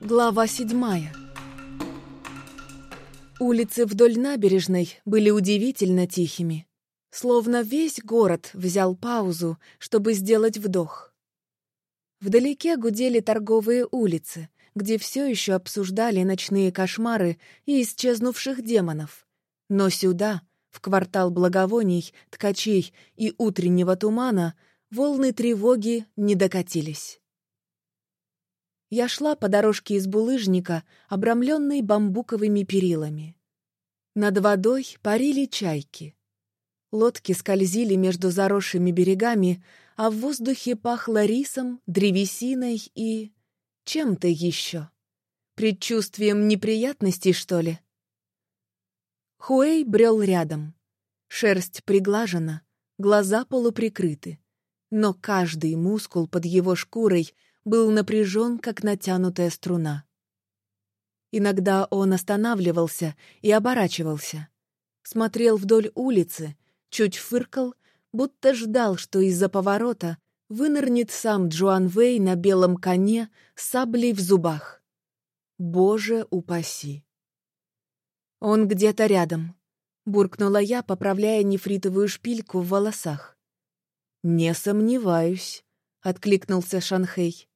Глава седьмая Улицы вдоль набережной были удивительно тихими. Словно весь город взял паузу, чтобы сделать вдох. Вдалеке гудели торговые улицы, где все еще обсуждали ночные кошмары и исчезнувших демонов. Но сюда, в квартал благовоний, ткачей и утреннего тумана, волны тревоги не докатились. Я шла по дорожке из булыжника, обрамленной бамбуковыми перилами. Над водой парили чайки. Лодки скользили между заросшими берегами, а в воздухе пахло рисом, древесиной и... чем-то еще. Предчувствием неприятностей, что ли? Хуэй брел рядом. Шерсть приглажена, глаза полуприкрыты. Но каждый мускул под его шкурой был напряжен, как натянутая струна. Иногда он останавливался и оборачивался. Смотрел вдоль улицы, чуть фыркал, будто ждал, что из-за поворота вынырнет сам Джоан Вэй на белом коне с саблей в зубах. Боже упаси! Он где-то рядом, буркнула я, поправляя нефритовую шпильку в волосах. «Не сомневаюсь», — откликнулся Шанхей.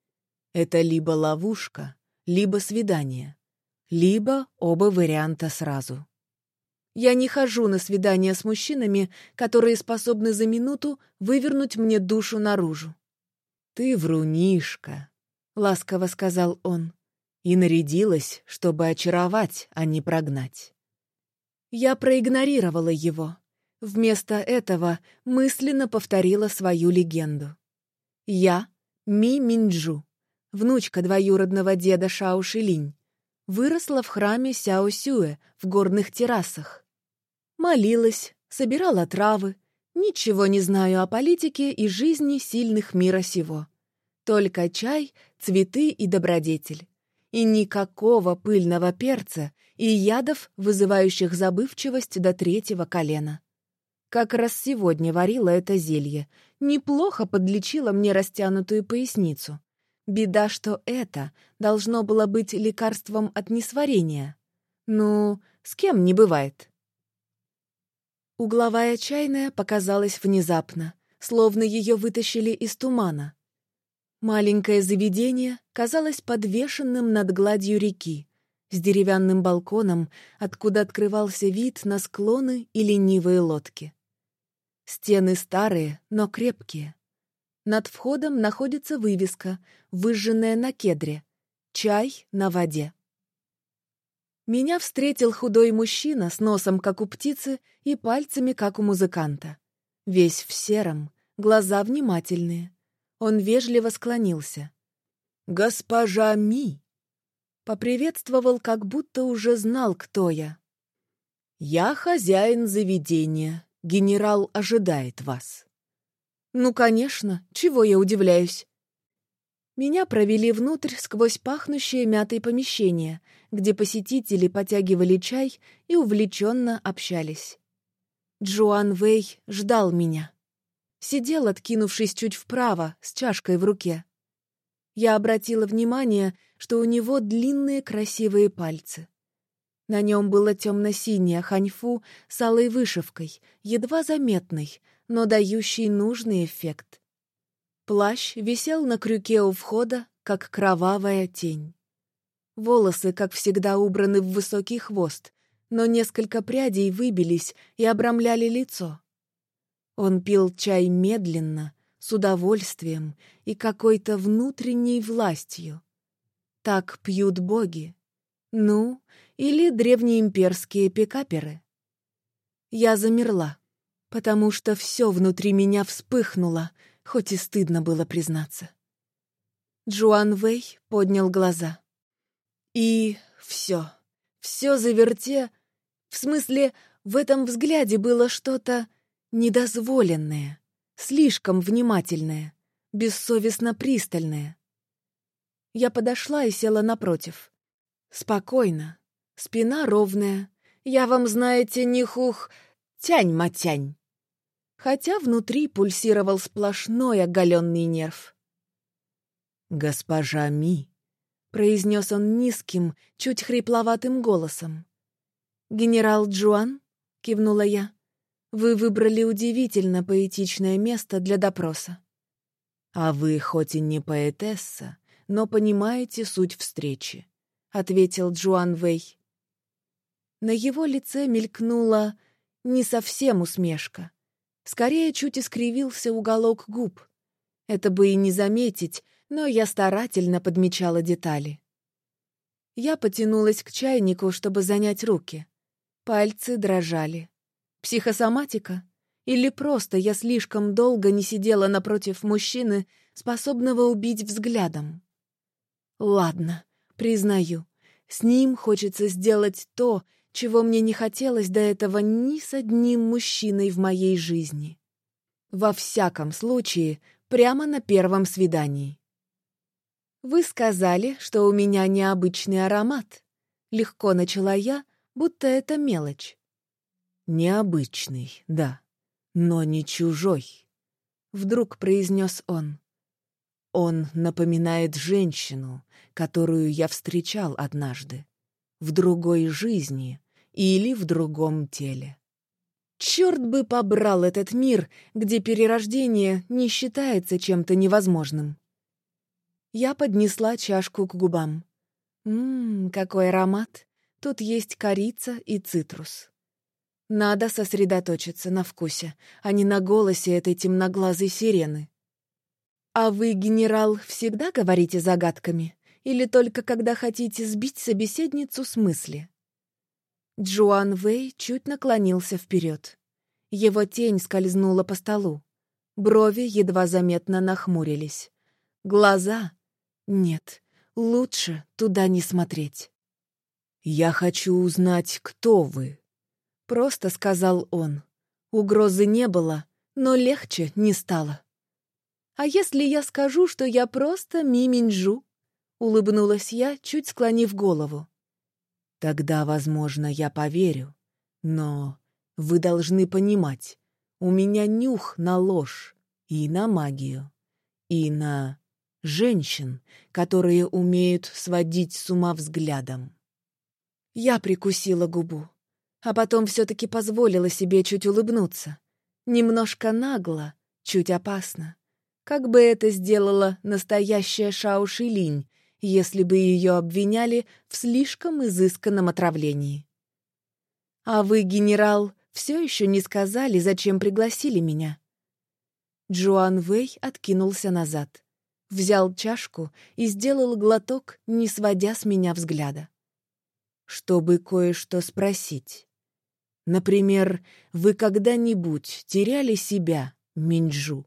«Это либо ловушка, либо свидание, либо оба варианта сразу». Я не хожу на свидания с мужчинами, которые способны за минуту вывернуть мне душу наружу. «Ты врунишка», — ласково сказал он, и нарядилась, чтобы очаровать, а не прогнать. Я проигнорировала его. Вместо этого мысленно повторила свою легенду. Я — Ми Минджу, внучка двоюродного деда Шао Шилинь, выросла в храме Сяо Сюэ в горных террасах. Молилась, собирала травы. Ничего не знаю о политике и жизни сильных мира сего. Только чай, цветы и добродетель. И никакого пыльного перца и ядов, вызывающих забывчивость до третьего колена. Как раз сегодня варила это зелье. Неплохо подлечила мне растянутую поясницу. Беда, что это должно было быть лекарством от несварения. Ну, с кем не бывает. Угловая чайная показалась внезапно, словно ее вытащили из тумана. Маленькое заведение казалось подвешенным над гладью реки, с деревянным балконом, откуда открывался вид на склоны и ленивые лодки. Стены старые, но крепкие. Над входом находится вывеска, выжженная на кедре «Чай на воде». Меня встретил худой мужчина с носом, как у птицы, и пальцами, как у музыканта. Весь в сером, глаза внимательные. Он вежливо склонился. «Госпожа Ми!» Поприветствовал, как будто уже знал, кто я. «Я хозяин заведения. Генерал ожидает вас». «Ну, конечно. Чего я удивляюсь?» Меня провели внутрь сквозь пахнущее мятой помещение, где посетители потягивали чай и увлеченно общались. Джоан Вэй ждал меня. Сидел, откинувшись чуть вправо, с чашкой в руке. Я обратила внимание, что у него длинные красивые пальцы. На нем было темно-синее ханьфу с алой вышивкой, едва заметной, но дающей нужный эффект. Плащ висел на крюке у входа, как кровавая тень. Волосы, как всегда, убраны в высокий хвост, но несколько прядей выбились и обрамляли лицо. Он пил чай медленно, с удовольствием и какой-то внутренней властью. Так пьют боги. Ну, или древнеимперские пикаперы. Я замерла, потому что все внутри меня вспыхнуло — хоть и стыдно было признаться. Джуан Вэй поднял глаза. И все, все заверте... В смысле, в этом взгляде было что-то недозволенное, слишком внимательное, бессовестно пристальное. Я подошла и села напротив. Спокойно, спина ровная. Я вам, знаете, не хух... Тянь-матянь хотя внутри пульсировал сплошной оголенный нерв. «Госпожа Ми», — произнес он низким, чуть хрипловатым голосом. «Генерал Джуан?» — кивнула я. «Вы выбрали удивительно поэтичное место для допроса». «А вы хоть и не поэтесса, но понимаете суть встречи», — ответил Джуан Вэй. На его лице мелькнула не совсем усмешка. Скорее, чуть искривился уголок губ. Это бы и не заметить, но я старательно подмечала детали. Я потянулась к чайнику, чтобы занять руки. Пальцы дрожали. Психосоматика? Или просто я слишком долго не сидела напротив мужчины, способного убить взглядом? Ладно, признаю, с ним хочется сделать то, чего мне не хотелось до этого ни с одним мужчиной в моей жизни. Во всяком случае, прямо на первом свидании. «Вы сказали, что у меня необычный аромат», — легко начала я, будто это мелочь. «Необычный, да, но не чужой», — вдруг произнес он. «Он напоминает женщину, которую я встречал однажды, в другой жизни, или в другом теле. Черт бы побрал этот мир, где перерождение не считается чем-то невозможным. Я поднесла чашку к губам. Ммм, какой аромат! Тут есть корица и цитрус. Надо сосредоточиться на вкусе, а не на голосе этой темноглазой сирены. «А вы, генерал, всегда говорите загадками? Или только когда хотите сбить собеседницу с мысли?» Джуан Вэй чуть наклонился вперед. Его тень скользнула по столу. Брови едва заметно нахмурились. Глаза... Нет, лучше туда не смотреть. «Я хочу узнать, кто вы», — просто сказал он. Угрозы не было, но легче не стало. «А если я скажу, что я просто Миминджу?» — улыбнулась я, чуть склонив голову. Тогда, возможно, я поверю. Но вы должны понимать, у меня нюх на ложь и на магию, и на женщин, которые умеют сводить с ума взглядом. Я прикусила губу, а потом все-таки позволила себе чуть улыбнуться. Немножко нагло, чуть опасно. Как бы это сделала настоящая Шаушилинь, если бы ее обвиняли в слишком изысканном отравлении. «А вы, генерал, все еще не сказали, зачем пригласили меня?» Джоан Вэй откинулся назад, взял чашку и сделал глоток, не сводя с меня взгляда. «Чтобы кое-что спросить. Например, вы когда-нибудь теряли себя, Минджу,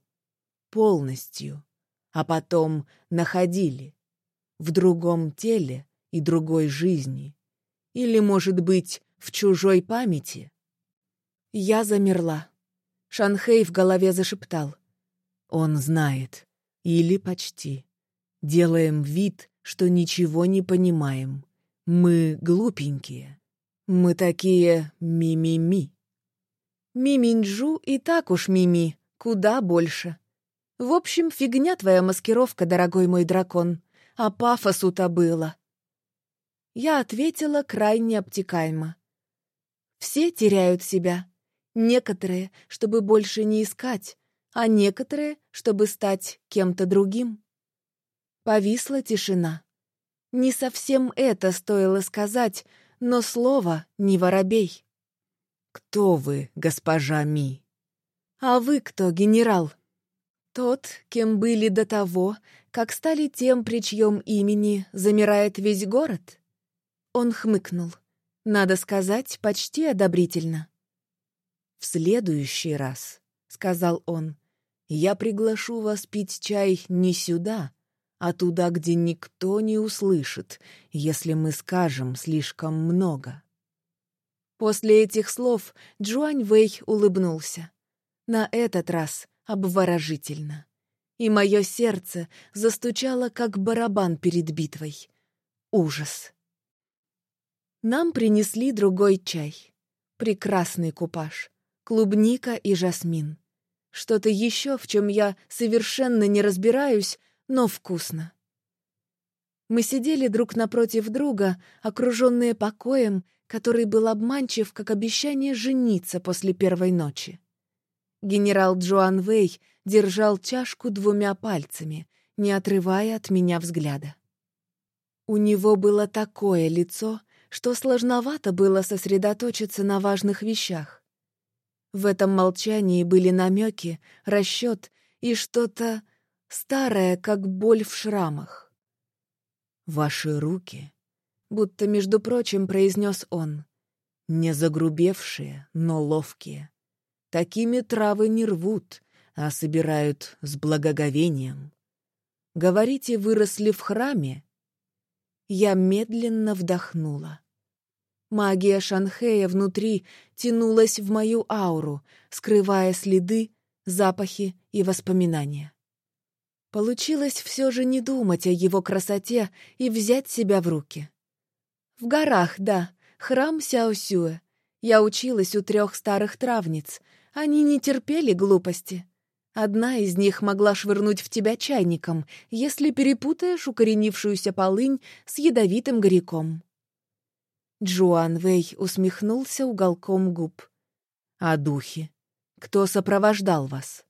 полностью, а потом находили?» В другом теле и другой жизни. Или, может быть, в чужой памяти? Я замерла. Шанхей в голове зашептал. Он знает. Или почти. Делаем вид, что ничего не понимаем. Мы глупенькие. Мы такие ми-ми-ми. Миминджу и так уж мими, куда больше. В общем, фигня твоя маскировка, дорогой мой дракон а пафосу-то было. Я ответила крайне обтекаемо. Все теряют себя. Некоторые, чтобы больше не искать, а некоторые, чтобы стать кем-то другим. Повисла тишина. Не совсем это стоило сказать, но слово не воробей. «Кто вы, госпожа Ми?» «А вы кто, генерал?» Тот, кем были до того, как стали тем, при чьем имени замирает весь город? Он хмыкнул. Надо сказать, почти одобрительно. «В следующий раз», — сказал он, — «я приглашу вас пить чай не сюда, а туда, где никто не услышит, если мы скажем слишком много». После этих слов Джуань Вэй улыбнулся. На этот раз обворожительно. И мое сердце застучало, как барабан перед битвой. Ужас. Нам принесли другой чай. Прекрасный купаж. Клубника и жасмин. Что-то еще, в чем я совершенно не разбираюсь, но вкусно. Мы сидели друг напротив друга, окруженные покоем, который был обманчив, как обещание жениться после первой ночи. Генерал Джоан Вэй держал чашку двумя пальцами, не отрывая от меня взгляда. У него было такое лицо, что сложновато было сосредоточиться на важных вещах. В этом молчании были намеки, расчет и что-то старое, как боль в шрамах. «Ваши руки», — будто, между прочим, произнес он, — «не загрубевшие, но ловкие. Такими травы не рвут, а собирают с благоговением. Говорите, выросли в храме?» Я медленно вдохнула. Магия Шанхея внутри тянулась в мою ауру, скрывая следы, запахи и воспоминания. Получилось все же не думать о его красоте и взять себя в руки. В горах, да, храм Сяосюэ. Я училась у трех старых травниц. Они не терпели глупости. Одна из них могла швырнуть в тебя чайником, если перепутаешь укоренившуюся полынь с ядовитым горяком. Джуан Вэй усмехнулся уголком губ. «А духи? Кто сопровождал вас?»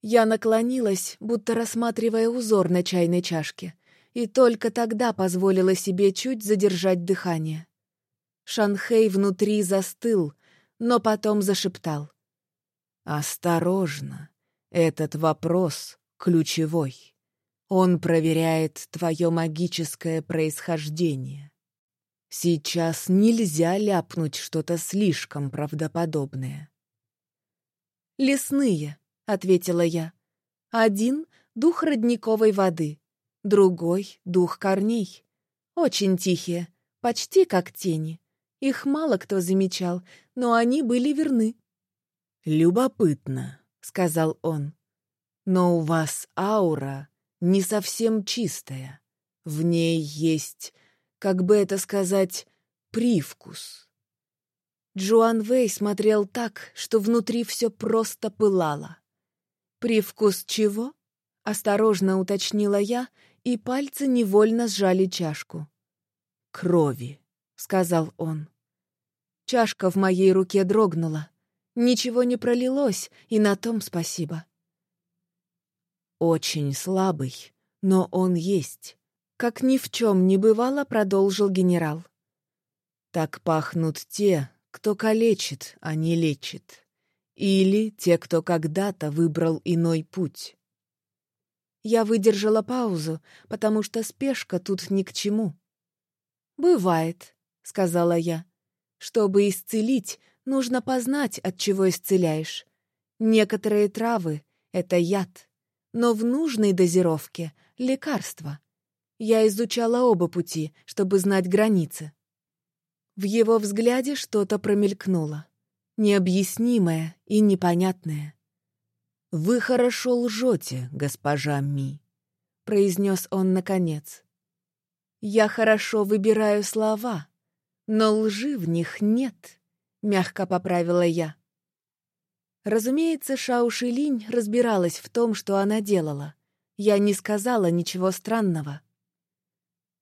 Я наклонилась, будто рассматривая узор на чайной чашке, и только тогда позволила себе чуть задержать дыхание. Шанхей внутри застыл, но потом зашептал. «Осторожно, этот вопрос ключевой. Он проверяет твое магическое происхождение. Сейчас нельзя ляпнуть что-то слишком правдоподобное. «Лесные», — ответила я. «Один — дух родниковой воды, другой — дух корней. Очень тихие, почти как тени. Их мало кто замечал, но они были верны». «Любопытно», — сказал он. «Но у вас аура не совсем чистая. В ней есть как бы это сказать, привкус. Джоан Вэй смотрел так, что внутри все просто пылало. «Привкус чего?» — осторожно уточнила я, и пальцы невольно сжали чашку. «Крови», — сказал он. Чашка в моей руке дрогнула. Ничего не пролилось, и на том спасибо. «Очень слабый, но он есть. Как ни в чем не бывало, продолжил генерал. Так пахнут те, кто калечит, а не лечит. Или те, кто когда-то выбрал иной путь. Я выдержала паузу, потому что спешка тут ни к чему. «Бывает», — сказала я. «Чтобы исцелить, нужно познать, от чего исцеляешь. Некоторые травы — это яд, но в нужной дозировке — лекарство. Я изучала оба пути, чтобы знать границы. В его взгляде что-то промелькнуло. Необъяснимое и непонятное. «Вы хорошо лжете, госпожа Ми», — произнес он наконец. «Я хорошо выбираю слова, но лжи в них нет», — мягко поправила я. Разумеется, Шао Шилинь разбиралась в том, что она делала. Я не сказала ничего странного.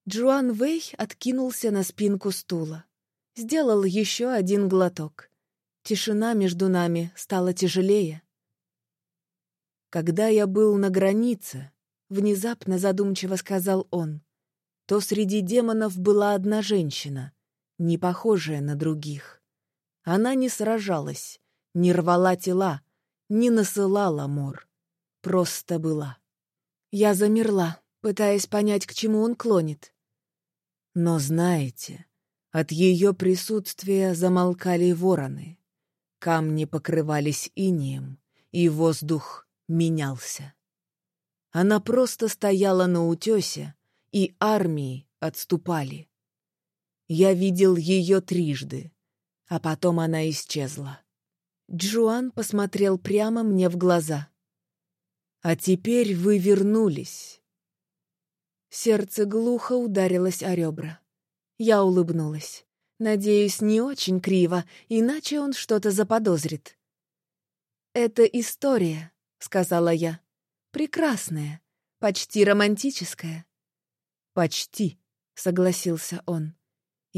Джуан Вэй откинулся на спинку стула. Сделал еще один глоток. Тишина между нами стала тяжелее. «Когда я был на границе», — внезапно задумчиво сказал он, то среди демонов была одна женщина, не похожая на других. Она не сражалась, не рвала тела, не насылала мор. Просто была. Я замерла, пытаясь понять, к чему он клонит. Но знаете, от ее присутствия замолкали вороны. Камни покрывались инием, и воздух менялся. Она просто стояла на утесе, и армии отступали. Я видел ее трижды, а потом она исчезла. Джуан посмотрел прямо мне в глаза. «А теперь вы вернулись. Сердце глухо ударилось о ребра. Я улыбнулась. Надеюсь, не очень криво, иначе он что-то заподозрит. «Это история», — сказала я. «Прекрасная, почти романтическая». «Почти», — согласился он.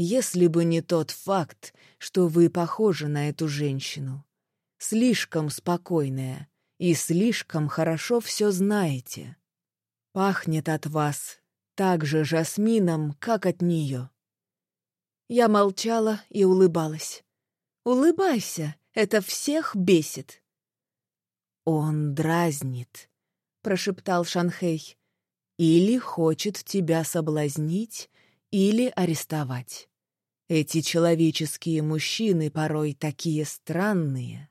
«Если бы не тот факт, что вы похожи на эту женщину. Слишком спокойная и слишком хорошо все знаете. Пахнет от вас так же жасмином, как от нее». Я молчала и улыбалась. «Улыбайся, это всех бесит». «Он дразнит», — прошептал Шанхей. «Или хочет тебя соблазнить, или арестовать. Эти человеческие мужчины порой такие странные».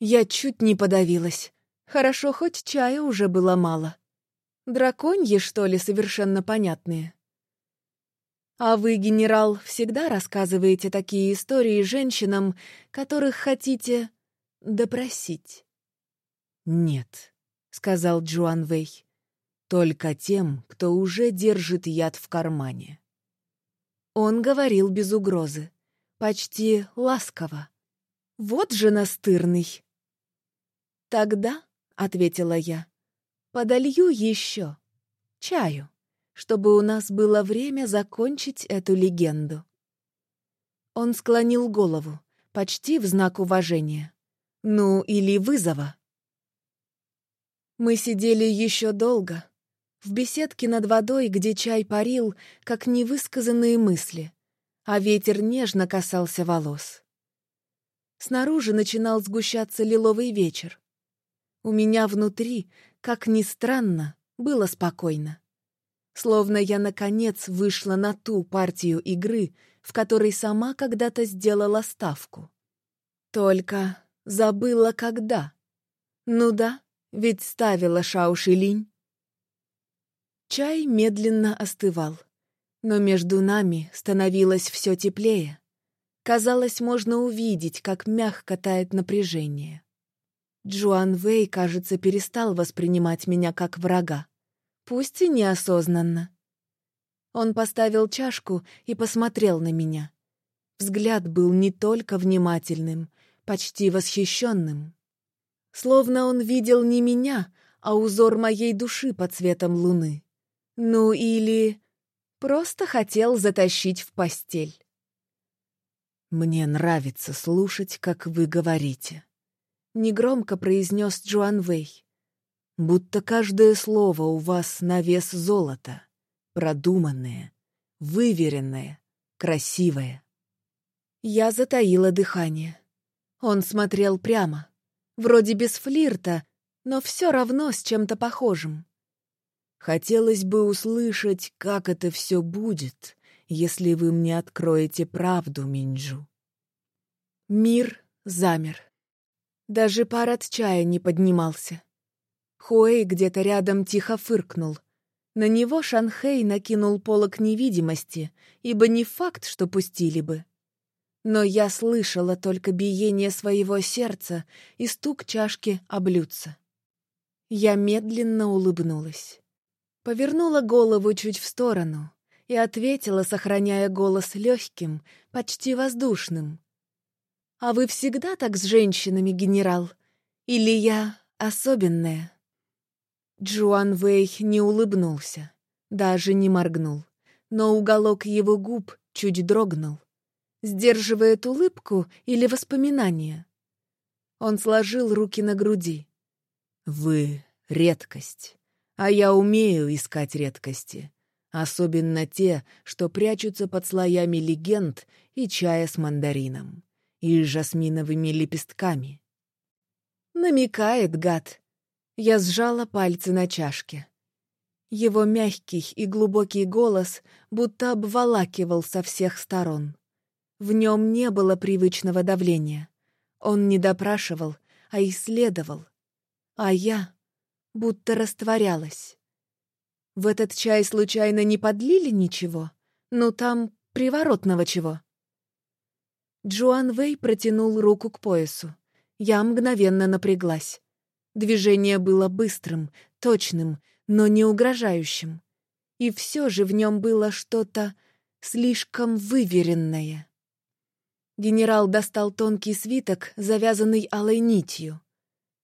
Я чуть не подавилась. Хорошо, хоть чая уже было мало. Драконьи, что ли, совершенно понятные? А вы, генерал, всегда рассказываете такие истории женщинам, которых хотите допросить? «Нет», — сказал Джуан Вэй, — «только тем, кто уже держит яд в кармане». Он говорил без угрозы, почти ласково. «Вот же настырный!» «Тогда», — ответила я, — «подолью еще чаю, чтобы у нас было время закончить эту легенду». Он склонил голову, почти в знак уважения. Ну, или вызова. Мы сидели еще долго. В беседке над водой, где чай парил, как невысказанные мысли, а ветер нежно касался волос. Снаружи начинал сгущаться лиловый вечер. У меня внутри, как ни странно, было спокойно. Словно я, наконец, вышла на ту партию игры, в которой сама когда-то сделала ставку. Только забыла когда. Ну да, ведь ставила Шаушилинь. Чай медленно остывал, но между нами становилось все теплее. Казалось, можно увидеть, как мягко тает напряжение. Джуан Вэй, кажется, перестал воспринимать меня как врага. Пусть и неосознанно. Он поставил чашку и посмотрел на меня. Взгляд был не только внимательным, почти восхищенным. Словно он видел не меня, а узор моей души под цветом луны. Ну или просто хотел затащить в постель. «Мне нравится слушать, как вы говорите», — негромко произнес Джуан Вэй. «Будто каждое слово у вас на вес золота, продуманное, выверенное, красивое». Я затаила дыхание. Он смотрел прямо. Вроде без флирта, но все равно с чем-то похожим. Хотелось бы услышать, как это все будет, если вы мне откроете правду, Минджу. Мир замер. Даже пар от чая не поднимался. Хуэй где-то рядом тихо фыркнул. На него Шанхэй накинул полок невидимости, ибо не факт, что пустили бы но я слышала только биение своего сердца и стук чашки о блюдце. Я медленно улыбнулась. Повернула голову чуть в сторону и ответила, сохраняя голос легким, почти воздушным. «А вы всегда так с женщинами, генерал? Или я особенная?» Джуан Вэй не улыбнулся, даже не моргнул, но уголок его губ чуть дрогнул. Сдерживает улыбку или воспоминания? Он сложил руки на груди. «Вы — редкость, а я умею искать редкости, особенно те, что прячутся под слоями легенд и чая с мандарином, и жасминовыми лепестками». Намекает гад. Я сжала пальцы на чашке. Его мягкий и глубокий голос будто обволакивал со всех сторон. В нем не было привычного давления. Он не допрашивал, а исследовал. А я будто растворялась. В этот чай случайно не подлили ничего? Ну, там приворотного чего? Джоан Вэй протянул руку к поясу. Я мгновенно напряглась. Движение было быстрым, точным, но не угрожающим. И все же в нем было что-то слишком выверенное. Генерал достал тонкий свиток, завязанный алой нитью.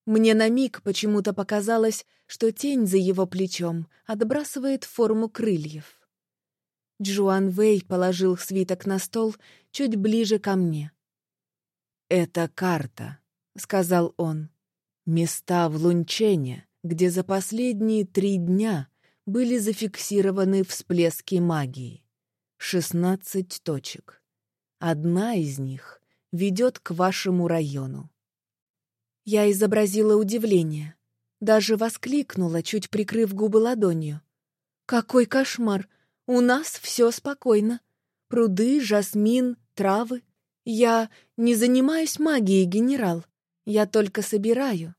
Мне на миг почему-то показалось, что тень за его плечом отбрасывает форму крыльев. Джуан Вэй положил свиток на стол чуть ближе ко мне. «Это карта», — сказал он. «Места в Лунчене, где за последние три дня были зафиксированы всплески магии. Шестнадцать точек. Одна из них ведет к вашему району. Я изобразила удивление. Даже воскликнула, чуть прикрыв губы ладонью. «Какой кошмар! У нас все спокойно. Пруды, жасмин, травы. Я не занимаюсь магией, генерал. Я только собираю.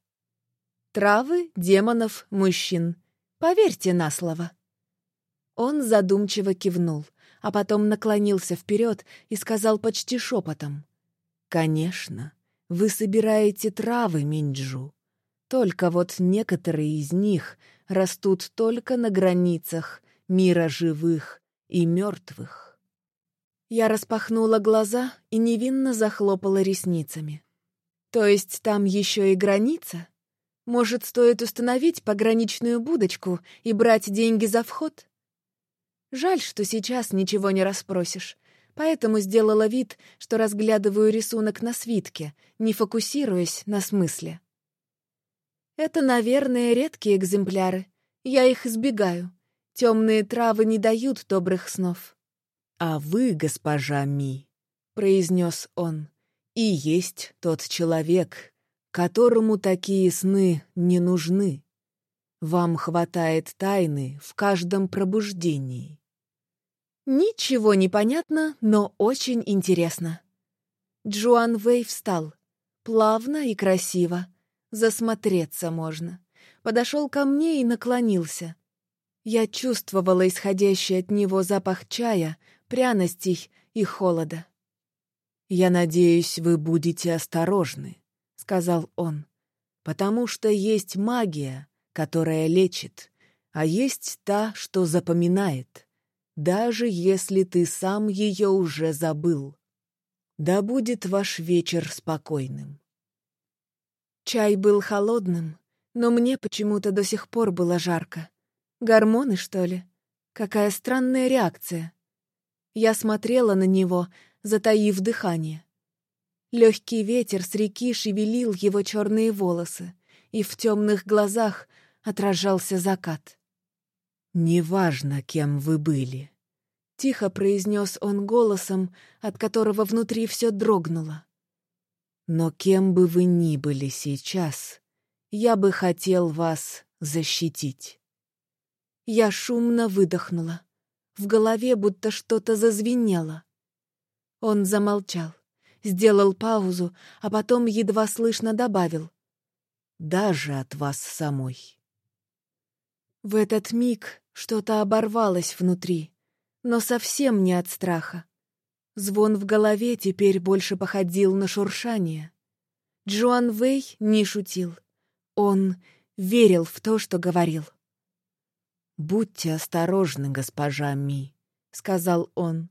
Травы, демонов, мужчин. Поверьте на слово». Он задумчиво кивнул, а потом наклонился вперед и сказал почти шепотом. «Конечно, вы собираете травы, Минджу. Только вот некоторые из них растут только на границах мира живых и мертвых. Я распахнула глаза и невинно захлопала ресницами. То есть там еще и граница? Может, стоит установить пограничную будочку и брать деньги за вход? Жаль, что сейчас ничего не расспросишь, поэтому сделала вид, что разглядываю рисунок на свитке, не фокусируясь на смысле. Это, наверное, редкие экземпляры. Я их избегаю. Темные травы не дают добрых снов. «А вы, госпожа Ми», — произнес он, — «и есть тот человек, которому такие сны не нужны. Вам хватает тайны в каждом пробуждении». Ничего не понятно, но очень интересно. Джуан Вэй встал. Плавно и красиво. Засмотреться можно. Подошел ко мне и наклонился. Я чувствовала исходящий от него запах чая, пряностей и холода. «Я надеюсь, вы будете осторожны», — сказал он, «потому что есть магия, которая лечит, а есть та, что запоминает, даже если ты сам ее уже забыл. Да будет ваш вечер спокойным». Чай был холодным, но мне почему-то до сих пор было жарко. Гормоны, что ли? Какая странная реакция. Я смотрела на него, затаив дыхание. Легкий ветер с реки шевелил его черные волосы, и в темных глазах отражался закат. «Неважно, кем вы были», — тихо произнес он голосом, от которого внутри все дрогнуло. Но кем бы вы ни были сейчас, я бы хотел вас защитить. Я шумно выдохнула. В голове будто что-то зазвенело. Он замолчал, сделал паузу, а потом едва слышно добавил. «Даже от вас самой». В этот миг что-то оборвалось внутри, но совсем не от страха. Звон в голове теперь больше походил на шуршание. Джоан Вэй не шутил. Он верил в то, что говорил. «Будьте осторожны, госпожа Ми», — сказал он,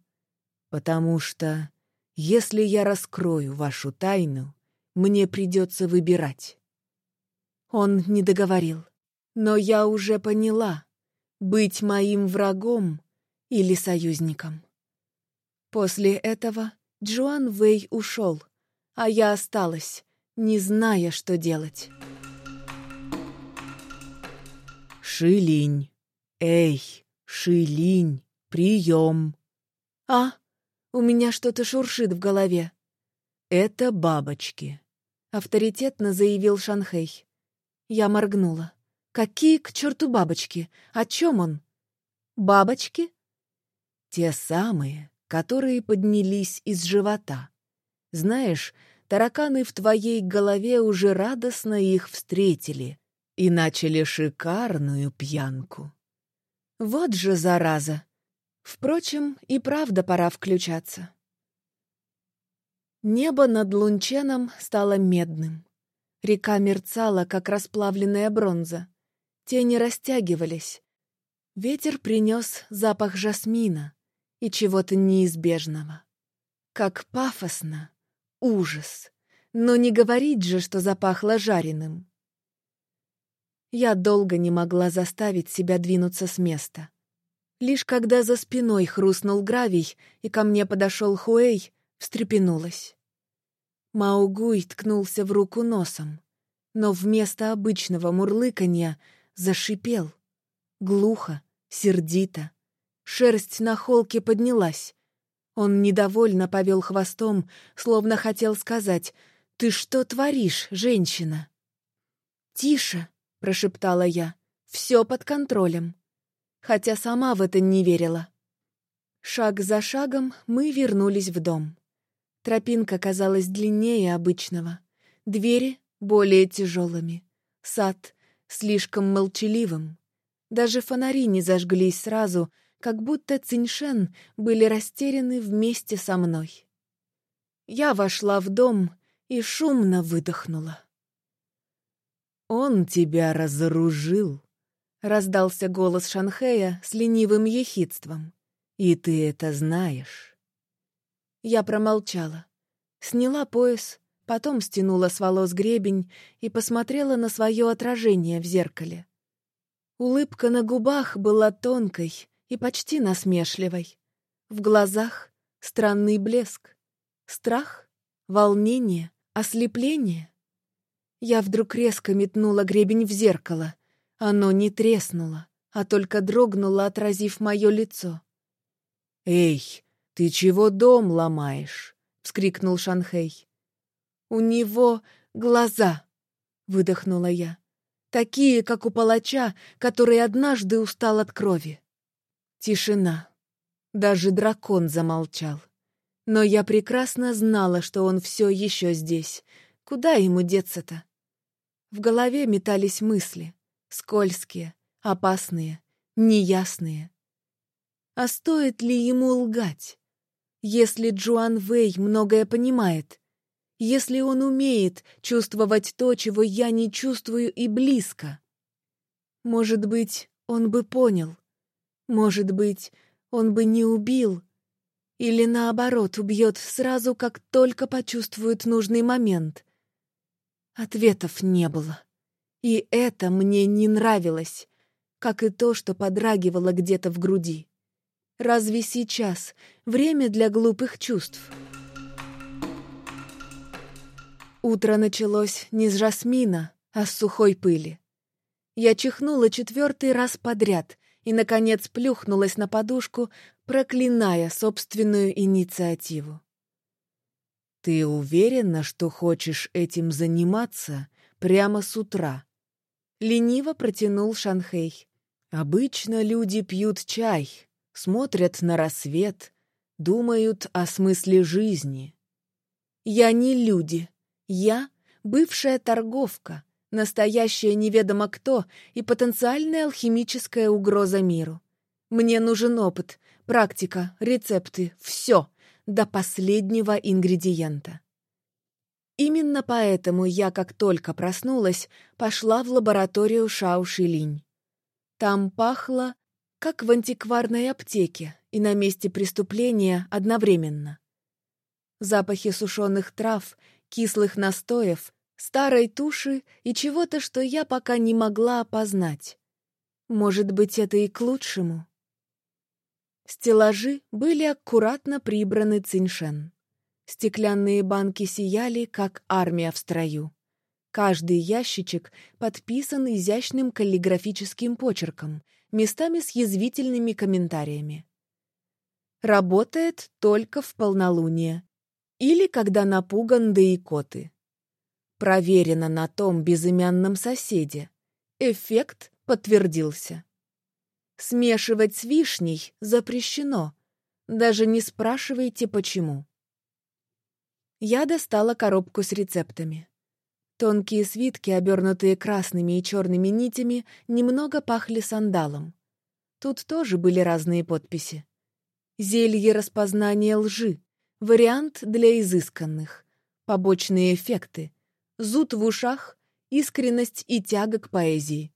«потому что, если я раскрою вашу тайну, мне придется выбирать». Он не договорил, но я уже поняла, быть моим врагом или союзником. После этого Джоан Вэй ушел, а я осталась, не зная, что делать. «Шилинь! Эй, Шилинь! Прием!» «А, у меня что-то шуршит в голове». «Это бабочки», — авторитетно заявил Шанхэй. Я моргнула. «Какие к черту бабочки? О чем он?» «Бабочки?» «Те самые, которые поднялись из живота. Знаешь, тараканы в твоей голове уже радостно их встретили и начали шикарную пьянку. Вот же зараза! Впрочем, и правда пора включаться. Небо над Лунченом стало медным. Река мерцала, как расплавленная бронза. Тени растягивались. Ветер принес запах жасмина, и чего-то неизбежного. Как пафосно! Ужас! Но не говорить же, что запахло жареным. Я долго не могла заставить себя двинуться с места. Лишь когда за спиной хрустнул гравий, и ко мне подошел Хуэй, встрепенулась. Маугуй ткнулся в руку носом, но вместо обычного мурлыканья зашипел. Глухо, сердито. Шерсть на холке поднялась. Он недовольно повел хвостом, словно хотел сказать «Ты что творишь, женщина?» «Тише!» — прошептала я. «Все под контролем». Хотя сама в это не верила. Шаг за шагом мы вернулись в дом. Тропинка казалась длиннее обычного. Двери более тяжелыми. Сад слишком молчаливым. Даже фонари не зажглись сразу, как будто Циньшен были растеряны вместе со мной. Я вошла в дом и шумно выдохнула. «Он тебя разоружил», — раздался голос Шанхея с ленивым ехидством. «И ты это знаешь». Я промолчала. Сняла пояс, потом стянула с волос гребень и посмотрела на свое отражение в зеркале. Улыбка на губах была тонкой и почти насмешливой. В глазах странный блеск. Страх, волнение, ослепление. Я вдруг резко метнула гребень в зеркало. Оно не треснуло, а только дрогнуло, отразив мое лицо. «Эй, «Ты чего дом ломаешь?» — вскрикнул Шанхей. «У него глаза!» — выдохнула я. «Такие, как у палача, который однажды устал от крови». Тишина. Даже дракон замолчал. Но я прекрасно знала, что он все еще здесь. Куда ему деться-то? В голове метались мысли. Скользкие, опасные, неясные. А стоит ли ему лгать? Если Джуан Вэй многое понимает, если он умеет чувствовать то, чего я не чувствую и близко, может быть, он бы понял. Может быть, он бы не убил. Или наоборот, убьет сразу, как только почувствует нужный момент. Ответов не было. И это мне не нравилось, как и то, что подрагивало где-то в груди. Разве сейчас время для глупых чувств? Утро началось не с жасмина, а с сухой пыли. Я чихнула четвертый раз подряд и, наконец, плюхнулась на подушку, проклиная собственную инициативу. «Ты уверена, что хочешь этим заниматься прямо с утра?» Лениво протянул Шанхей. «Обычно люди пьют чай, смотрят на рассвет, думают о смысле жизни. Я не люди. Я — бывшая торговка, настоящая неведомо кто и потенциальная алхимическая угроза миру. Мне нужен опыт, практика, рецепты, все, до последнего ингредиента. Именно поэтому я, как только проснулась, пошла в лабораторию Шао Шилинь. Там пахло как в антикварной аптеке и на месте преступления одновременно. Запахи сушеных трав, кислых настоев, старой туши и чего-то, что я пока не могла опознать. Может быть, это и к лучшему. Стеллажи были аккуратно прибраны циншен. Стеклянные банки сияли, как армия в строю. Каждый ящичек подписан изящным каллиграфическим почерком — местами с язвительными комментариями. Работает только в полнолуние или когда напуган да икоты. Проверено на том безымянном соседе. Эффект подтвердился. Смешивать с вишней запрещено. Даже не спрашивайте, почему. Я достала коробку с рецептами. Тонкие свитки, обернутые красными и черными нитями, немного пахли сандалом. Тут тоже были разные подписи. Зелье распознания лжи, вариант для изысканных, побочные эффекты, зуд в ушах, искренность и тяга к поэзии.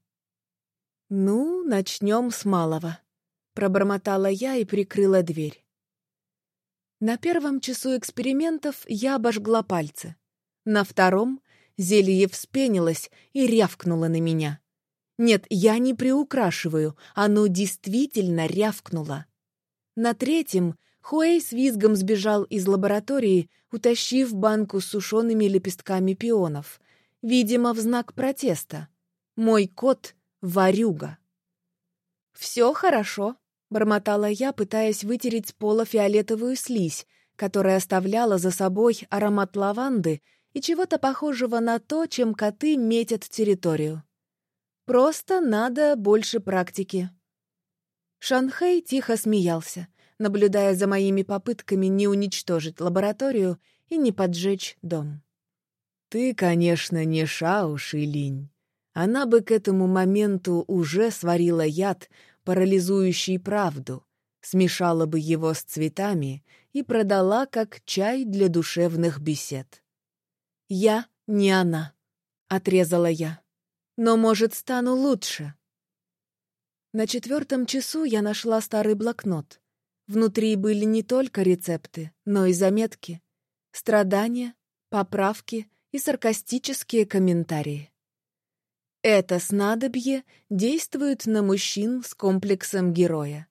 «Ну, начнем с малого», — пробормотала я и прикрыла дверь. На первом часу экспериментов я обожгла пальцы. На втором Зелье вспенилось и рявкнуло на меня. Нет, я не приукрашиваю, оно действительно рявкнуло. На третьем Хуэй с визгом сбежал из лаборатории, утащив банку с сушеными лепестками пионов, видимо, в знак протеста. Мой кот — ворюга. «Все хорошо», — бормотала я, пытаясь вытереть с пола фиолетовую слизь, которая оставляла за собой аромат лаванды и чего-то похожего на то, чем коты метят территорию. Просто надо больше практики. Шанхэй тихо смеялся, наблюдая за моими попытками не уничтожить лабораторию и не поджечь дом. «Ты, конечно, не Шауш и Линь. Она бы к этому моменту уже сварила яд, парализующий правду, смешала бы его с цветами и продала как чай для душевных бесед. «Я не она», — отрезала я. «Но, может, стану лучше». На четвертом часу я нашла старый блокнот. Внутри были не только рецепты, но и заметки, страдания, поправки и саркастические комментарии. Это снадобье действует на мужчин с комплексом героя.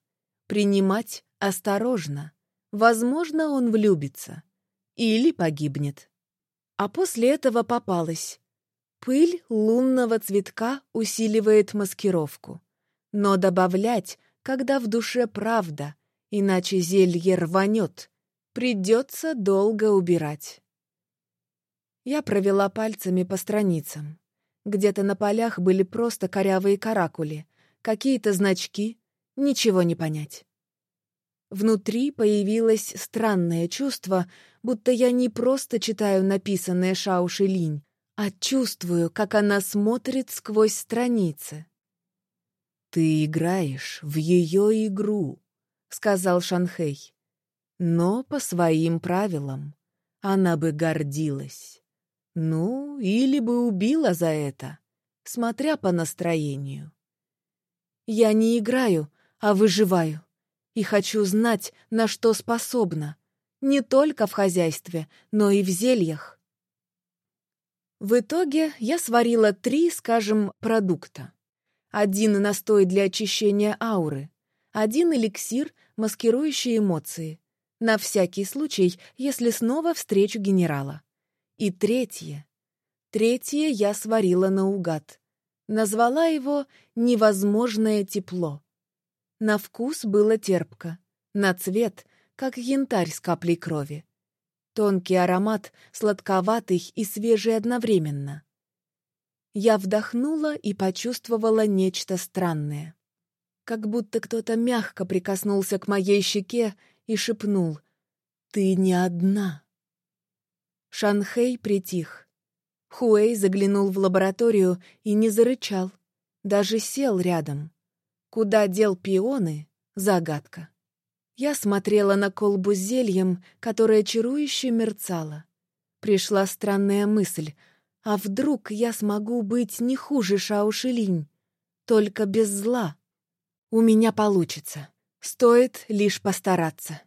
Принимать осторожно. Возможно, он влюбится. Или погибнет. А после этого попалась. Пыль лунного цветка усиливает маскировку. Но добавлять, когда в душе правда, иначе зелье рванет. Придется долго убирать. Я провела пальцами по страницам. Где-то на полях были просто корявые каракули, какие-то значки, ничего не понять. Внутри появилось странное чувство, будто я не просто читаю написанное Шауши Линь, а чувствую, как она смотрит сквозь страницы. «Ты играешь в ее игру», — сказал Шанхэй. «Но по своим правилам. Она бы гордилась. Ну, или бы убила за это, смотря по настроению». «Я не играю, а выживаю и хочу знать, на что способна, не только в хозяйстве, но и в зельях. В итоге я сварила три, скажем, продукта. Один настой для очищения ауры, один эликсир, маскирующий эмоции, на всякий случай, если снова встречу генерала. И третье. Третье я сварила наугад. Назвала его «невозможное тепло». На вкус было терпко, на цвет, как янтарь с каплей крови. Тонкий аромат, сладковатый и свежий одновременно. Я вдохнула и почувствовала нечто странное. Как будто кто-то мягко прикоснулся к моей щеке и шепнул «Ты не одна». Шанхей притих. Хуэй заглянул в лабораторию и не зарычал, даже сел рядом. Куда дел пионы — загадка. Я смотрела на колбу с зельем, которая чарующе мерцала. Пришла странная мысль. А вдруг я смогу быть не хуже Шаушилинь, только без зла? У меня получится. Стоит лишь постараться.